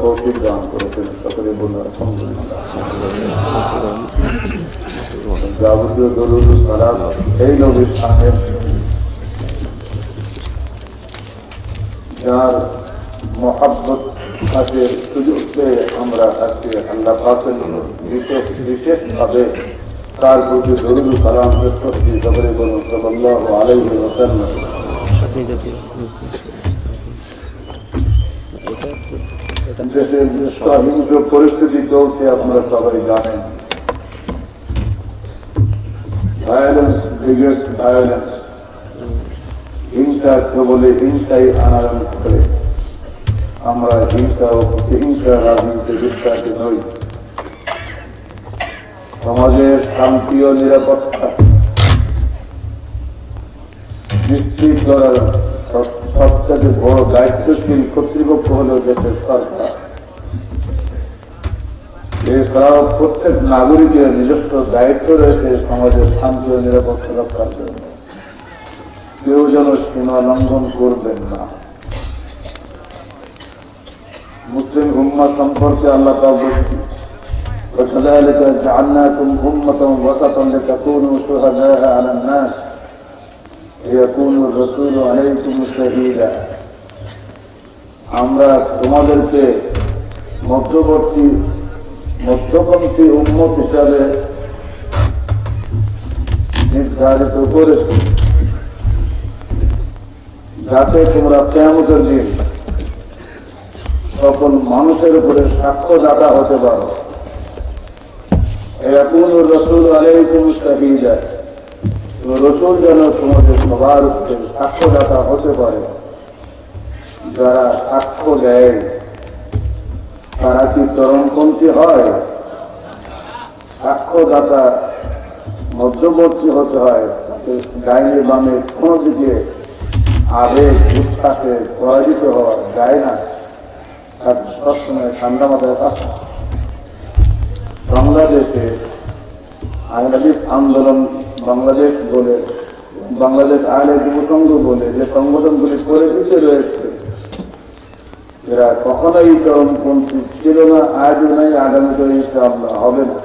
কৌশিক দান করেছেন সকলে বলুন যাবতীয় দরুদ সালাম এই নবীর সাহেব যার মহাব্বত আছে সুযোগ পেয়ে আমরা আজকে আল্লাহ পাকের বিশেষ, বিশেষভাবে তার প্রতি দরুদ সালাম পেশ করছি সকলে বলুন সাল্লাহ পরিস্থিতি চলছে, আপনারা সবাই জানেন। ভায়োলেন্স বিগেস্ট ভায়োলেন্স হিংসা বলে হিংসাই আনারণ করে। আমরা হিংসা ও হিংসা রাজনীতি বিশ্বাসী নই। সমাজের শান্তি ও নিরাপত্তা নিশ্চিত করার সবচেয়ে বড় দায়িত্বশীল কর্তৃপক্ষ হল দেশের সরকার এছাড়াও প্রত্যেক নাগরিকের নিজস্ব দায়িত্ব রয়েছে সমাজের শান্তি ও নিরাপত্তা রক্ষার জন্য কেউ যেন সীমা লঙ্ঘন করবেন না মুসলিম উম্মা সম্পর্কে আল্লাহ বলছি وكذلك جعلناكم أمة وسطا لتكونوا شهداء على الناس ويكون الرسول عليكم شهيدا আমরা তোমাদেরকে মধ্যবর্তী মধ্যপন্থী উন্মত হিসাবে নির্ধারিত করেছি যাতে তোমরা কেমতের দিন তখন মানুষের উপরে সাক্ষ্যদাতা হতে পারো এখন রসুল আলাইকুম শাহিদা রসুল যেন তোমাদের সবার উপরে সাক্ষ্যদাতা হতে পারে, যারা সাক্ষ্য দেয়, তারা কি চরমপন্থী হয়? সাক্ষ্যদাতা মধ্যবর্তী হতে হয় ডাইনে বামে কোনো দিকে আবেগ, উৎসাহে পরাজিত হওয়া যায় না। সবসময় ঠান্ডা মাথায় বাংলাদেশে আইনাবিক আন্দোলন বাংলাদেশ বলে, বাংলাদেশ আইনে যুবসংঘ বলে, যে সংগঠনগুলি পরিচিত রয়েছে, এরা কখনোই চরমপন্থী ছিল না, আজও নাই আগামীতে ইনশাআল্লাহ হবে না।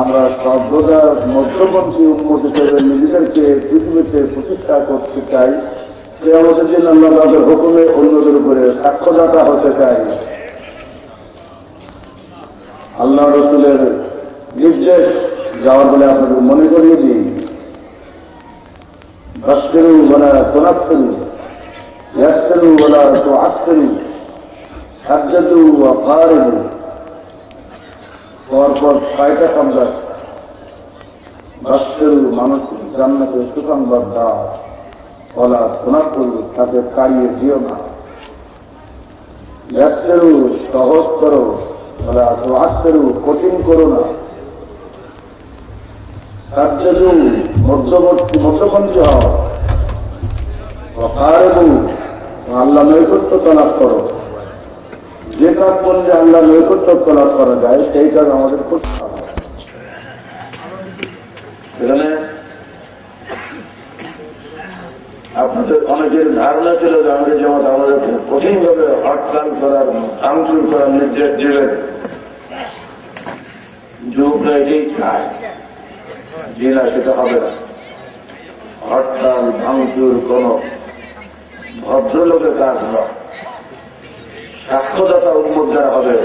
আমরা সভ্যতা মধ্যপন্থী উন্মত হিসেবে নিজেদেরকে পৃথিবীতে প্রতিষ্ঠা করতে চাই, সে আমাদের জন্য আমরা তাদের হুকুমে অন্যদের উপরে সাক্ষ্যদাতা হতে চাই। আল্লাহ রসুলের নির্দেশ যাওয়ার বলে আপনাদের মনে করিয়ে দিই। বাস্কেরু বলা তোনাক্ষরু ইয়াস্কেরু বলা তো আস্কেরু সাজ্জাদু বা ফারেরু পরপর ছয়টা সংবাদ। বাস্কেরু মানুষ জান্নাতে সুসংবাদ দাও, বলা তোনাক্ষরু তাকে কারিয়ে দিও না। ইয়াস্কেরু সহজ করো বলা তো আস্কেরু কঠিন করো না। সাজ্জাদু মধ্যবর্তী মধ্যপন্থী হও। অকারেবু, আল্লাহ নৈকট্য তলাপ করো। যে কাজ করলে আল্লাহ নৈকট্য তলাপ করা যায়, সেই কাজ আমাদের করতে হবে। সেখানে আপনাদের অনেকের ধারণা ছিল যে আমাদের যেমন আমাদের কঠিনভাবে হটকাল করার ভাঙচুর করার নির্দেশ দিলেন। যুগটা এটাই চায় জি সেটা হবে না। হরতাল, ভাঙচুর, কোন ভদ্রলোকের কাজ নয়। সাক্ষ্যদাতা উন্মত যারা হবে,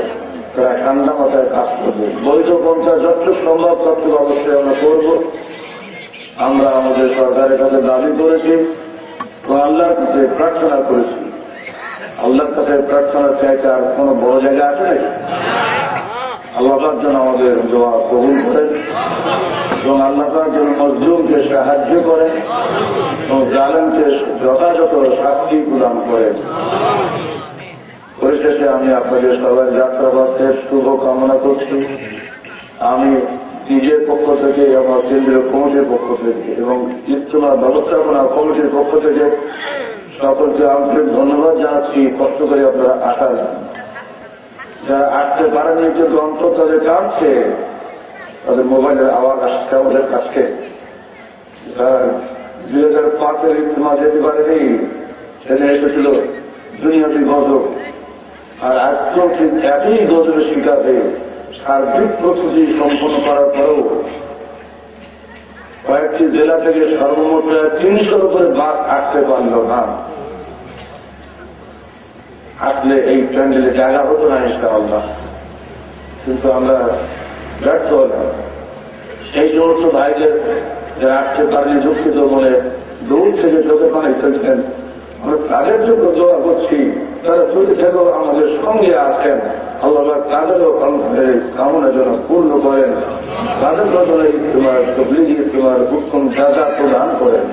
তারা ঠান্ডা মাথায় কাজ করবে। বৈধ পন্থা যত সম্ভব, তত অবশ্যই আমরা করব। আমরা আমাদের সরকারের কাছে দাবি করেছি ও আল্লাহর কাছে প্রার্থনা করেছি। আল্লাহর কাছে প্রার্থনা চাইতে আর কোন বড় জায়গা আছে নাকি? আল্লাহর জন্য আমাদের দোয়া কবুল করেন। এবং আল্লাহর জন্য মজলুমকে সাহায্য করেন এবং জালেমকে যথাযথ শাস্তি প্রদান করেন পরিশেষে আমি আপনাদের সবাই যাত্রাপথের শুভ কামনা করছি। আমি নিজের পক্ষ থেকে আমার কেন্দ্রীয় কমিটির পক্ষ থেকে এবং ইস্তমা ব্যবস্থাপনা কমিটির পক্ষ থেকে সকলকে আন্তরিক ধন্যবাদ জানাচ্ছি। কষ্ট করে আপনারা আসার যারা আসতে পারেনি কিন্তু অন্তত তাদের কাছে তাদের মোবাইলের আওয়াজ আসছে আমাদের কাছে। দুই হাজার পাঁচের ইস্তমা যেতে পারেনি সেখানে এসেছিল দুনিয়াটি গজব। আর আজকেও ঠিক একই গজের শিকার সার্বিক প্রস্তুতি সম্পন্ন করার পরেও কয়েকটি জেলা থেকে সর্বমোট তিনশোর উপরে বাস আটতে পারল না। আসলে এই প্যান্ডেলে জায়গা হতো না, ইনশাআল্লাহ। কিন্তু আমরা ব্যর্থ হলাম সেই সমস্ত ভাইদের যারা আসতে পারেনি দুঃখিত মনে দূর থেকে চোখে পানি ফেলছেন আমরা তাদের জন্য দোয়া করছি তারা চলে থেকেও আমাদের সঙ্গে আছেন আল্লাহ তাদেরও কামনা যেন পূর্ণ করেন তাদের বদলে তোমার তবলিগি তোমার উত্তম জায়গা প্রদান করেন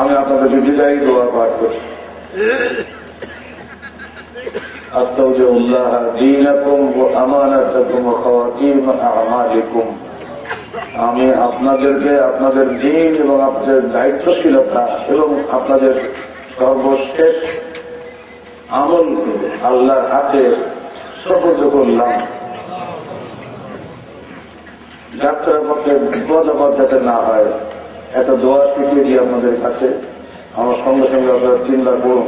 আমি আপনাদেরকে বিদায়ী দোয়া পাঠ করছি। أستودع الله دينكم وأمانتكم وخواتيم أعمالكم আমি আপনাদেরকে আপনাদের দিন এবং আপনাদের দায়িত্বশীলতা এবং আপনাদের সর্বশেষ আমল আল্লাহর হাতে সফল করলাম যাত্রার পক্ষে বিপদ আপদ যাতে না হয় একটা দোয়া শিখিয়ে দিই আপনাদের কাছে আমার সঙ্গে সঙ্গে আপনারা তিনবার করুন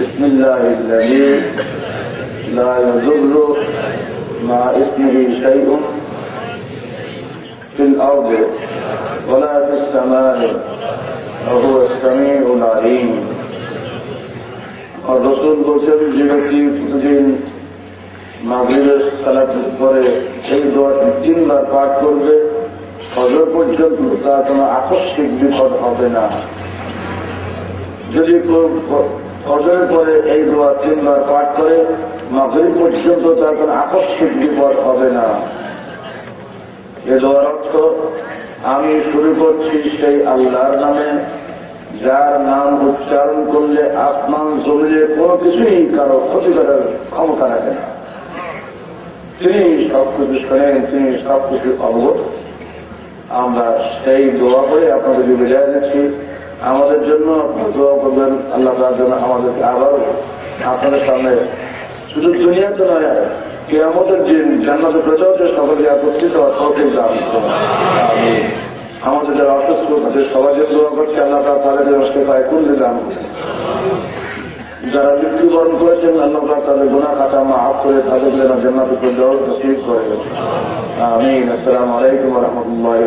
بسم الله الذي لا يضر مع اسمه شيء في الأرض ولا في السماء وهو السميع العليم আর রসুল বলছেন যে ব্যক্তি প্রতিদিন মাগরীবের সালাত করে সেই দোয়াটি তিনবার পাঠ করবে ফজর পর্যন্ত তার কোনো আকস্মিক বিপদ হবে না যদি ফজরের পরে এই দোয়া তিনবার পাঠ করে মাগরীব পর্যন্ত তার কোনো আকস্মিক বিপদ হবে না। এ দোয়ার অর্থ, আমি শুরু করছি সেই আল্লাহর নামে, যার নাম উচ্চারণ করলে আসমান জমিনে কোনো কিছুই কারও ক্ষতি করার ক্ষমতা রাখে না। তিনি সবকিছু শোনেন তিনি সবকিছু অবগত। আমরা সেই দোয়া করে আপনাদেরকে বিদায় দিচ্ছি আমাদের জন্য আল্লাহ তার আমাদেরকে আবার আপনাদের সামনে শুধু দুনিয়াতে নয় কে আমাদের যে জান্নাতে প্রচারকে সকলকে একত্রিত সকলকে দান আমাদের যারা অসুস্থ, তাদের সবাই যে দোয়া করছে, আল্লাহ তার তাদের পায় করলে দান যারা মৃত্যুবরণ করেছেন, আল্লাহ তাদের গুণা খাতা মা মাফ করে তাদের যেন জান্নাতে প্রচার তসলিফ করে আমি আসসালামু আলাইকুম রহমতুল্লাহ